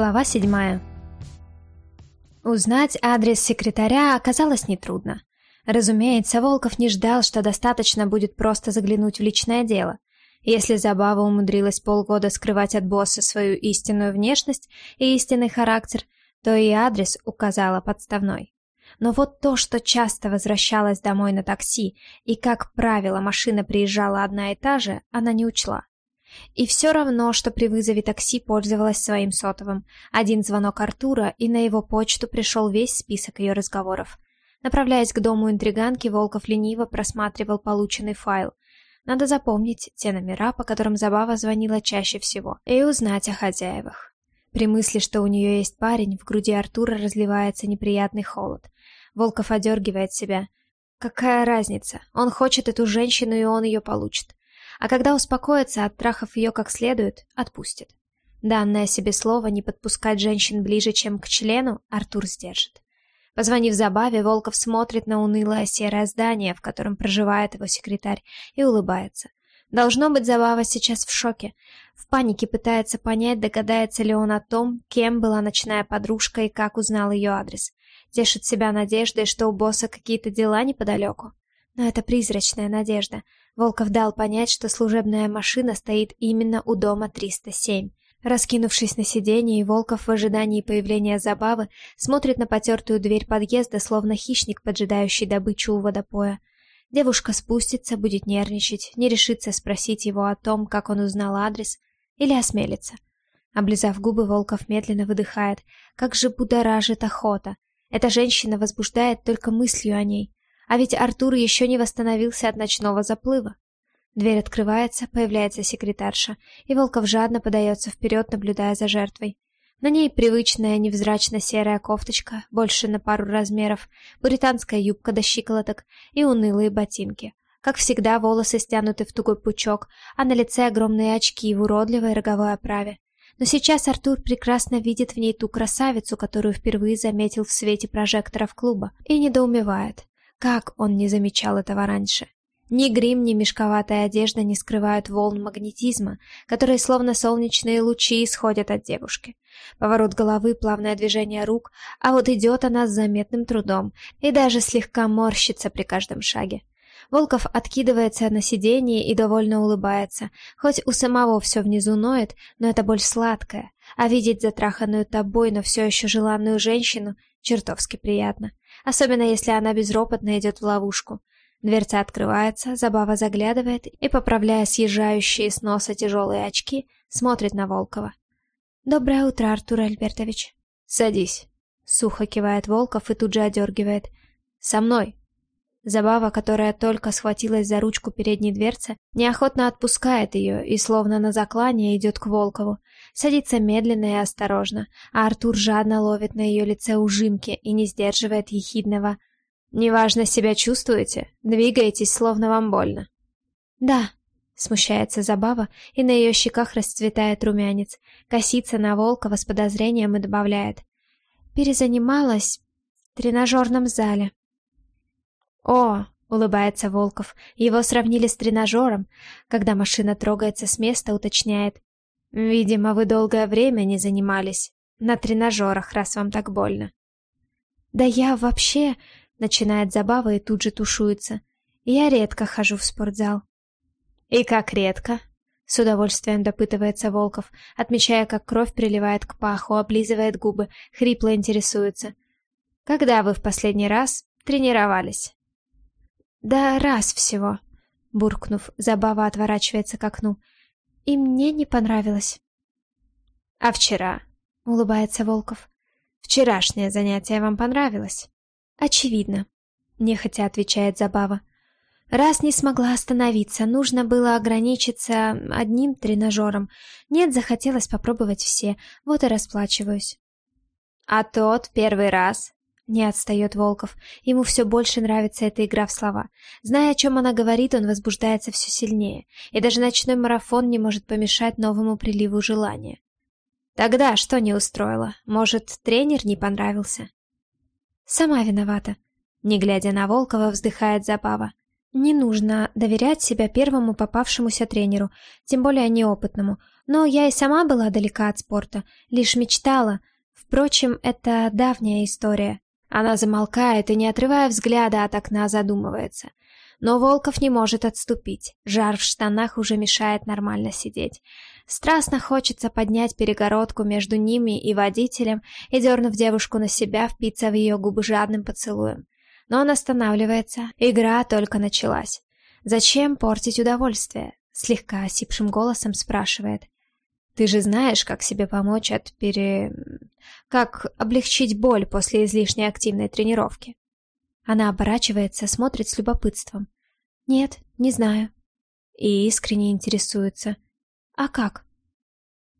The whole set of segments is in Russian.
Глава седьмая. Узнать адрес секретаря оказалось нетрудно. Разумеется, Волков не ждал, что достаточно будет просто заглянуть в личное дело. Если Забава умудрилась полгода скрывать от босса свою истинную внешность и истинный характер, то и адрес указала подставной. Но вот то, что часто возвращалась домой на такси, и, как правило, машина приезжала одна и та же, она не учла. И все равно, что при вызове такси пользовалась своим сотовым. Один звонок Артура, и на его почту пришел весь список ее разговоров. Направляясь к дому интриганки, Волков лениво просматривал полученный файл. Надо запомнить те номера, по которым Забава звонила чаще всего, и узнать о хозяевах. При мысли, что у нее есть парень, в груди Артура разливается неприятный холод. Волков одергивает себя. Какая разница? Он хочет эту женщину, и он ее получит а когда успокоится, оттрахав ее как следует, отпустит. Данное себе слово не подпускать женщин ближе, чем к члену, Артур сдержит. Позвонив Забаве, Волков смотрит на унылое серое здание, в котором проживает его секретарь, и улыбается. Должно быть, Забава сейчас в шоке. В панике пытается понять, догадается ли он о том, кем была ночная подружка и как узнал ее адрес. Тешит себя надеждой, что у босса какие-то дела неподалеку. Но это призрачная надежда. Волков дал понять, что служебная машина стоит именно у дома 307. Раскинувшись на сиденье, Волков в ожидании появления забавы смотрит на потертую дверь подъезда, словно хищник, поджидающий добычу у водопоя. Девушка спустится, будет нервничать, не решится спросить его о том, как он узнал адрес, или осмелится. Облизав губы, Волков медленно выдыхает. Как же будоражит охота. Эта женщина возбуждает только мыслью о ней. А ведь Артур еще не восстановился от ночного заплыва. Дверь открывается, появляется секретарша, и Волков жадно подается вперед, наблюдая за жертвой. На ней привычная невзрачно-серая кофточка, больше на пару размеров, британская юбка до щиколоток и унылые ботинки. Как всегда, волосы стянуты в тугой пучок, а на лице огромные очки в уродливой роговой оправе. Но сейчас Артур прекрасно видит в ней ту красавицу, которую впервые заметил в свете прожекторов клуба, и недоумевает. Как он не замечал этого раньше? Ни грим, ни мешковатая одежда не скрывают волн магнетизма, которые словно солнечные лучи исходят от девушки. Поворот головы, плавное движение рук, а вот идет она с заметным трудом и даже слегка морщится при каждом шаге. Волков откидывается на сиденье и довольно улыбается. Хоть у самого все внизу ноет, но это боль сладкая, а видеть затраханную тобой, но все еще желанную женщину чертовски приятно особенно если она безропотно идет в ловушку. Дверца открывается, Забава заглядывает и, поправляя съезжающие с носа тяжелые очки, смотрит на Волкова. «Доброе утро, Артур Альбертович». «Садись», — сухо кивает Волков и тут же одергивает. «Со мной». Забава, которая только схватилась за ручку передней дверцы, неохотно отпускает ее и, словно на заклание, идет к Волкову. Садится медленно и осторожно, а Артур жадно ловит на ее лице ужимки и не сдерживает ехидного «Неважно себя чувствуете, двигаетесь, словно вам больно». «Да», — смущается Забава, и на ее щеках расцветает румянец, косится на Волкова с подозрением и добавляет «Перезанималась в тренажерном зале». «О!» — улыбается Волков. Его сравнили с тренажером. Когда машина трогается с места, уточняет. «Видимо, вы долгое время не занимались на тренажерах, раз вам так больно». «Да я вообще...» — начинает забава и тут же тушуется. «Я редко хожу в спортзал». «И как редко?» — с удовольствием допытывается Волков, отмечая, как кровь приливает к паху, облизывает губы, хрипло интересуется. «Когда вы в последний раз тренировались?» «Да раз всего», — буркнув, Забава отворачивается к окну. «И мне не понравилось». «А вчера?» — улыбается Волков. «Вчерашнее занятие вам понравилось?» «Очевидно», — нехотя отвечает Забава. «Раз не смогла остановиться, нужно было ограничиться одним тренажером. Нет, захотелось попробовать все, вот и расплачиваюсь». «А тот первый раз?» Не отстает Волков. Ему все больше нравится эта игра в слова. Зная, о чем она говорит, он возбуждается все сильнее. И даже ночной марафон не может помешать новому приливу желания. Тогда что не устроило? Может, тренер не понравился? Сама виновата. Не глядя на Волкова, вздыхает Забава. Не нужно доверять себя первому попавшемуся тренеру, тем более неопытному. Но я и сама была далека от спорта, лишь мечтала. Впрочем, это давняя история. Она замолкает и, не отрывая взгляда от окна, задумывается. Но Волков не может отступить. Жар в штанах уже мешает нормально сидеть. Страстно хочется поднять перегородку между ними и водителем и, дернув девушку на себя, впиться в ее губы жадным поцелуем. Но он останавливается. Игра только началась. «Зачем портить удовольствие?» Слегка осипшим голосом спрашивает. «Ты же знаешь, как себе помочь от пере... Как облегчить боль после излишней активной тренировки?» Она оборачивается, смотрит с любопытством. «Нет, не знаю». И искренне интересуется. «А как?»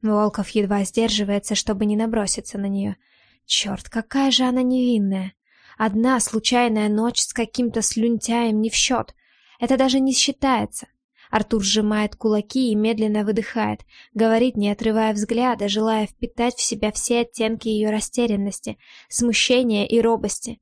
Волков едва сдерживается, чтобы не наброситься на нее. Черт, какая же она невинная. Одна случайная ночь с каким-то слюнтяем не в счет. Это даже не считается. Артур сжимает кулаки и медленно выдыхает, говорит, не отрывая взгляда, желая впитать в себя все оттенки ее растерянности, смущения и робости.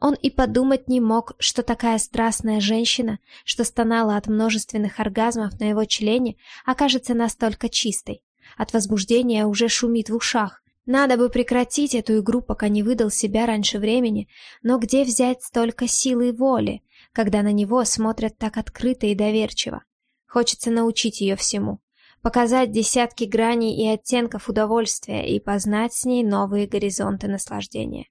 Он и подумать не мог, что такая страстная женщина, что стонала от множественных оргазмов на его члене, окажется настолько чистой. От возбуждения уже шумит в ушах. Надо бы прекратить эту игру, пока не выдал себя раньше времени, но где взять столько силы и воли, когда на него смотрят так открыто и доверчиво? Хочется научить ее всему, показать десятки граней и оттенков удовольствия и познать с ней новые горизонты наслаждения.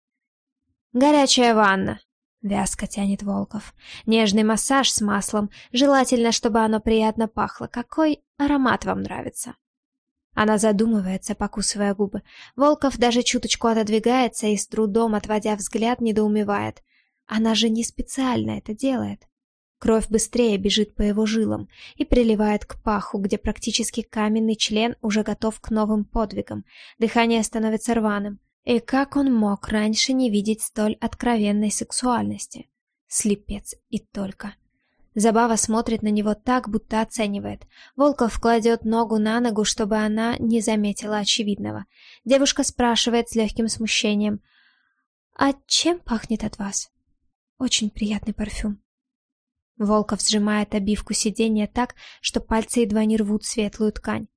«Горячая ванна», — вязко тянет Волков. «Нежный массаж с маслом, желательно, чтобы оно приятно пахло. Какой аромат вам нравится?» Она задумывается, покусывая губы. Волков даже чуточку отодвигается и с трудом, отводя взгляд, недоумевает. Она же не специально это делает. Кровь быстрее бежит по его жилам и приливает к паху, где практически каменный член уже готов к новым подвигам. Дыхание становится рваным. И как он мог раньше не видеть столь откровенной сексуальности? Слепец и только. Забава смотрит на него так, будто оценивает. Волков кладет ногу на ногу, чтобы она не заметила очевидного. Девушка спрашивает с легким смущением. «А чем пахнет от вас?» «Очень приятный парфюм». Волков сжимает обивку сиденья так, что пальцы едва не рвут светлую ткань.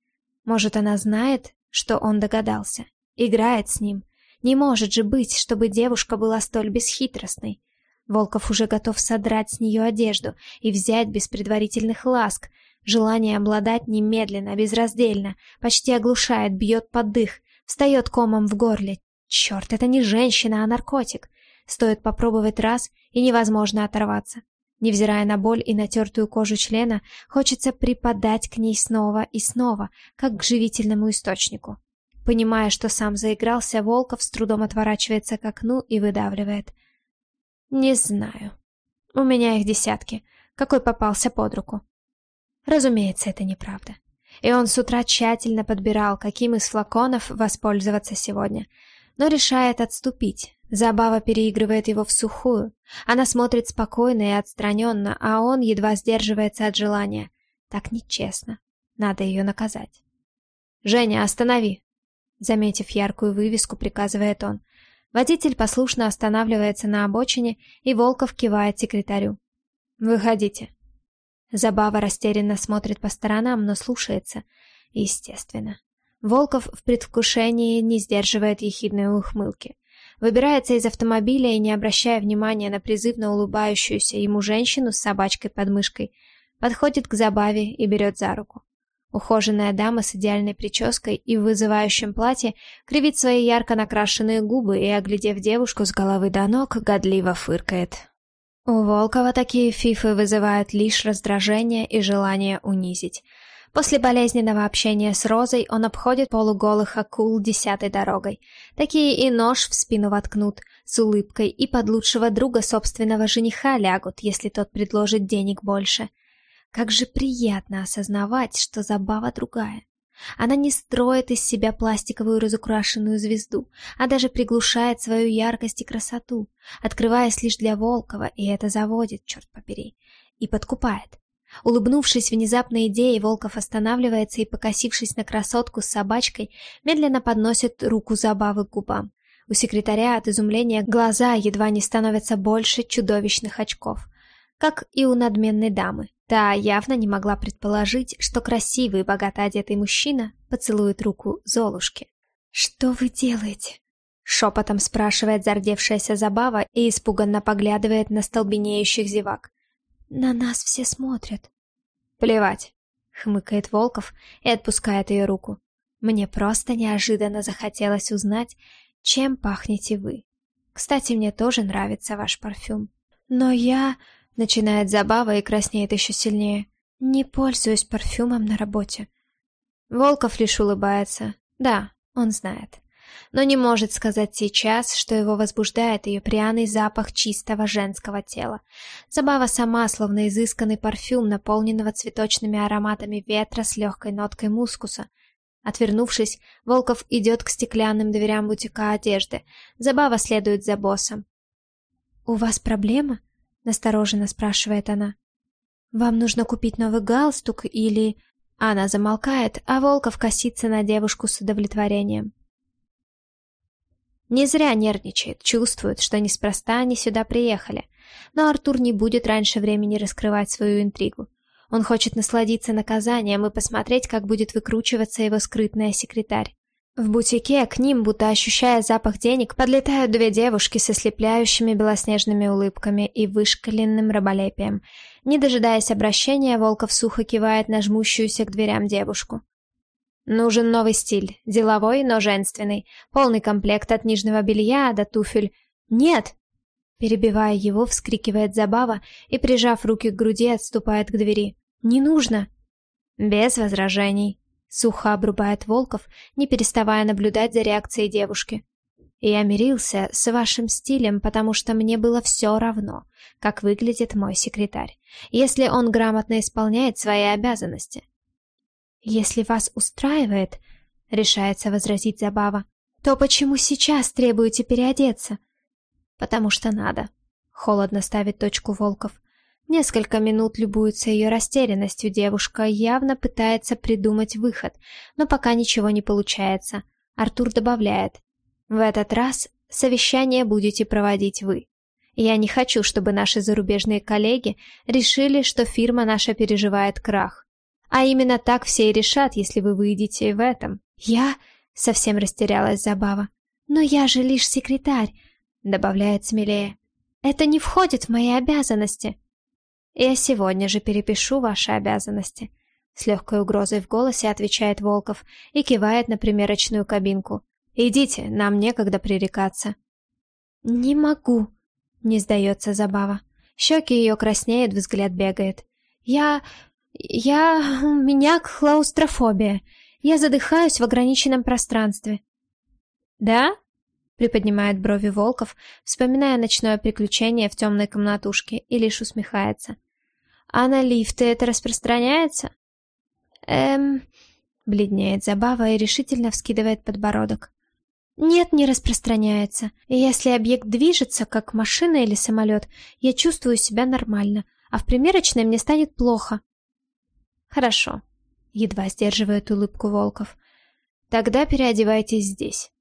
Может, она знает, что он догадался? Играет с ним, не может же быть, чтобы девушка была столь бесхитростной. Волков уже готов содрать с нее одежду и взять без предварительных ласк. Желание обладать немедленно, безраздельно, почти оглушает, бьет под дых, встает комом в горле. Черт, это не женщина, а наркотик. Стоит попробовать раз, и невозможно оторваться. Невзирая на боль и натертую кожу члена, хочется припадать к ней снова и снова, как к живительному источнику. Понимая, что сам заигрался, Волков с трудом отворачивается к окну и выдавливает. «Не знаю. У меня их десятки. Какой попался под руку?» Разумеется, это неправда. И он с утра тщательно подбирал, каким из флаконов воспользоваться сегодня. Но решает отступить. Забава переигрывает его в сухую. Она смотрит спокойно и отстраненно, а он едва сдерживается от желания. Так нечестно. Надо ее наказать. «Женя, останови!» Заметив яркую вывеску, приказывает он. Водитель послушно останавливается на обочине, и Волков кивает секретарю. «Выходите». Забава растерянно смотрит по сторонам, но слушается. Естественно. Волков в предвкушении не сдерживает ехидной ухмылки. Выбирается из автомобиля и, не обращая внимания на призывно улыбающуюся ему женщину с собачкой под мышкой, подходит к Забаве и берет за руку. Ухоженная дама с идеальной прической и в вызывающем платье кривит свои ярко накрашенные губы и, оглядев девушку с головы до ног, годливо фыркает. У Волкова такие фифы вызывают лишь раздражение и желание унизить. После болезненного общения с Розой он обходит полуголых акул десятой дорогой. Такие и нож в спину воткнут, с улыбкой, и под лучшего друга собственного жениха лягут, если тот предложит денег больше. Как же приятно осознавать, что забава другая. Она не строит из себя пластиковую разукрашенную звезду, а даже приглушает свою яркость и красоту, открываясь лишь для Волкова, и это заводит, черт побери, и подкупает. Улыбнувшись внезапной идее, Волков останавливается и, покосившись на красотку с собачкой, медленно подносит руку забавы к губам. У секретаря от изумления глаза едва не становятся больше чудовищных очков. как и у надменной дамы. Та явно не могла предположить, что красивый богато одетый мужчина поцелует руку Золушки. «Что вы делаете?» Шепотом спрашивает зардевшаяся Забава и испуганно поглядывает на столбенеющих зевак. «На нас все смотрят». «Плевать», — хмыкает Волков и отпускает ее руку. «Мне просто неожиданно захотелось узнать, чем пахнете вы. Кстати, мне тоже нравится ваш парфюм. Но я...» — начинает Забава и краснеет еще сильнее. «Не пользуюсь парфюмом на работе». Волков лишь улыбается. Да, он знает но не может сказать сейчас, что его возбуждает ее пряный запах чистого женского тела. Забава сама, словно изысканный парфюм, наполненного цветочными ароматами ветра с легкой ноткой мускуса. Отвернувшись, Волков идет к стеклянным дверям бутика одежды. Забава следует за боссом. «У вас проблема?» — настороженно спрашивает она. «Вам нужно купить новый галстук или...» Она замолкает, а Волков косится на девушку с удовлетворением. Не зря нервничает, чувствует, что неспроста они сюда приехали. Но Артур не будет раньше времени раскрывать свою интригу. Он хочет насладиться наказанием и посмотреть, как будет выкручиваться его скрытная секретарь. В бутике к ним, будто ощущая запах денег, подлетают две девушки со слепляющими белоснежными улыбками и вышкаленным раболепием. Не дожидаясь обращения, Волков сухо кивает на жмущуюся к дверям девушку. Нужен новый стиль, деловой, но женственный, полный комплект от нижнего белья до туфель. Нет! Перебивая его, вскрикивает Забава и, прижав руки к груди, отступает к двери. «Не нужно!» Без возражений. Сухо обрубает Волков, не переставая наблюдать за реакцией девушки. Я мирился с вашим стилем, потому что мне было все равно, как выглядит мой секретарь, если он грамотно исполняет свои обязанности. «Если вас устраивает, — решается возразить Забава, — то почему сейчас требуете переодеться?» «Потому что надо», — холодно ставит точку Волков. Несколько минут любуется ее растерянностью, девушка явно пытается придумать выход, но пока ничего не получается. Артур добавляет. «В этот раз совещание будете проводить вы. Я не хочу, чтобы наши зарубежные коллеги решили, что фирма наша переживает крах. А именно так все и решат, если вы выйдете в этом. Я... Совсем растерялась Забава. Но я же лишь секретарь, добавляет смелее. Это не входит в мои обязанности. Я сегодня же перепишу ваши обязанности. С легкой угрозой в голосе отвечает Волков и кивает на примерочную кабинку. «Идите, нам некогда пререкаться». «Не могу», — не сдается Забава. Щеки ее краснеют, взгляд бегает. «Я... «Я... у меня клаустрофобия. Я задыхаюсь в ограниченном пространстве». «Да?» — приподнимает брови Волков, вспоминая ночное приключение в темной комнатушке, и лишь усмехается. «А на лифты это распространяется?» «Эм...» — бледнеет Забава и решительно вскидывает подбородок. «Нет, не распространяется. Если объект движется, как машина или самолет, я чувствую себя нормально, а в примерочной мне станет плохо. Хорошо. Едва сдерживает улыбку Волков. Тогда переодевайтесь здесь.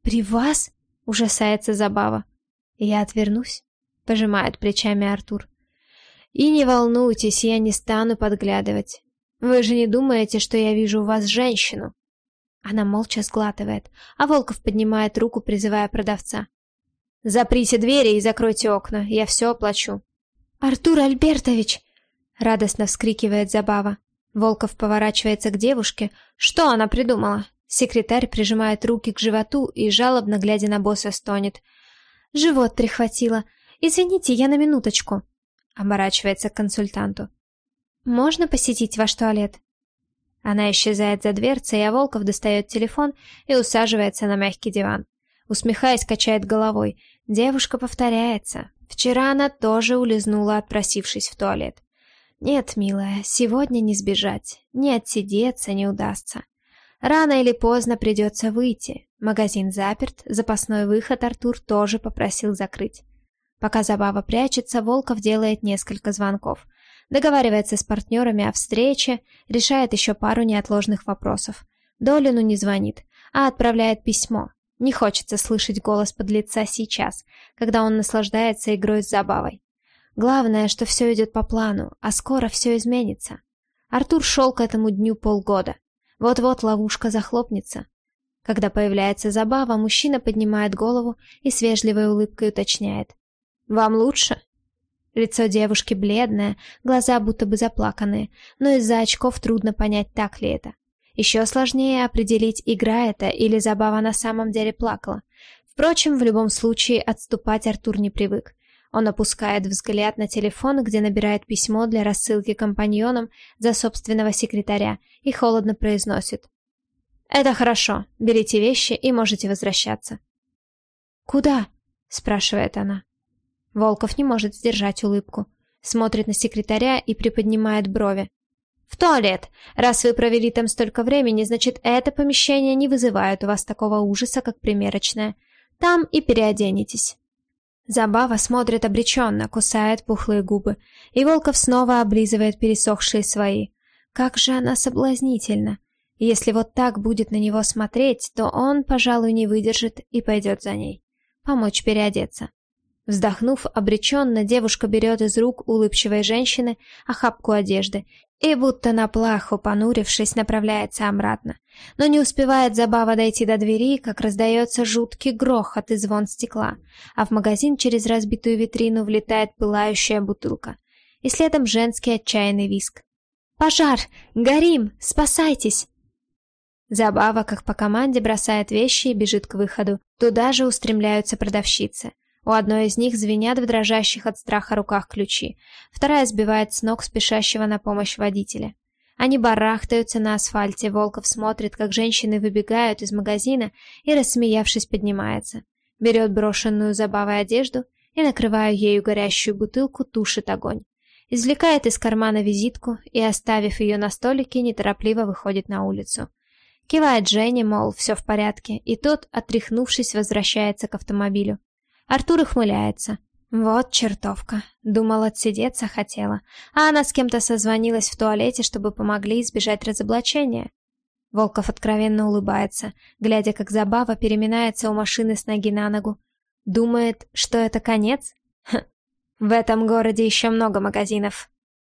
При вас? Ужасается Забава. Я отвернусь. Пожимает плечами Артур. И не волнуйтесь, я не стану подглядывать. Вы же не думаете, что я вижу у вас женщину? Она молча сглатывает, а Волков поднимает руку, призывая продавца. «Заприте двери и закройте окна, я все оплачу». «Артур Альбертович!» Радостно вскрикивает Забава. Волков поворачивается к девушке. Что она придумала? Секретарь прижимает руки к животу и, жалобно глядя на босса, стонет. «Живот прихватило. Извините, я на минуточку». Оборачивается к консультанту. «Можно посетить ваш туалет?» Она исчезает за дверцей, а Волков достает телефон и усаживается на мягкий диван. Усмехаясь, качает головой. Девушка повторяется. Вчера она тоже улизнула, отпросившись в туалет. Нет, милая, сегодня не сбежать, не отсидеться не удастся. Рано или поздно придется выйти. Магазин заперт, запасной выход Артур тоже попросил закрыть. Пока Забава прячется, Волков делает несколько звонков. Договаривается с партнерами о встрече, решает еще пару неотложных вопросов. Долину не звонит, а отправляет письмо. Не хочется слышать голос подлеца сейчас, когда он наслаждается игрой с Забавой. Главное, что все идет по плану, а скоро все изменится. Артур шел к этому дню полгода. Вот-вот ловушка захлопнется. Когда появляется забава, мужчина поднимает голову и с вежливой улыбкой уточняет. «Вам лучше?» Лицо девушки бледное, глаза будто бы заплаканные, но из-за очков трудно понять, так ли это. Еще сложнее определить, игра это или забава на самом деле плакала. Впрочем, в любом случае отступать Артур не привык. Он опускает взгляд на телефон, где набирает письмо для рассылки компаньонам за собственного секретаря и холодно произносит. «Это хорошо. Берите вещи и можете возвращаться». «Куда?» — спрашивает она. Волков не может сдержать улыбку. Смотрит на секретаря и приподнимает брови. «В туалет. Раз вы провели там столько времени, значит, это помещение не вызывает у вас такого ужаса, как примерочное. Там и переоденетесь». Забава смотрит обреченно, кусает пухлые губы, и Волков снова облизывает пересохшие свои. Как же она соблазнительна! Если вот так будет на него смотреть, то он, пожалуй, не выдержит и пойдет за ней. Помочь переодеться. Вздохнув обреченно, девушка берет из рук улыбчивой женщины охапку одежды и, будто на плаху понурившись, направляется обратно. Но не успевает Забава дойти до двери, как раздается жуткий грохот и звон стекла, а в магазин через разбитую витрину влетает пылающая бутылка. И следом женский отчаянный виск. «Пожар! Горим! Спасайтесь!» Забава, как по команде, бросает вещи и бежит к выходу. Туда же устремляются продавщицы. У одной из них звенят в дрожащих от страха руках ключи. Вторая сбивает с ног спешащего на помощь водителя. Они барахтаются на асфальте, Волков смотрит, как женщины выбегают из магазина и, рассмеявшись, поднимается. Берет брошенную забавой одежду и, накрывая ею горящую бутылку, тушит огонь. Извлекает из кармана визитку и, оставив ее на столике, неторопливо выходит на улицу. Кивает Жене, мол, все в порядке, и тот, отряхнувшись, возвращается к автомобилю. Артур ухмыляется. Вот чертовка. Думал, отсидеться хотела. А она с кем-то созвонилась в туалете, чтобы помогли избежать разоблачения. Волков откровенно улыбается, глядя, как забава переминается у машины с ноги на ногу. Думает, что это конец? Хм. В этом городе еще много магазинов.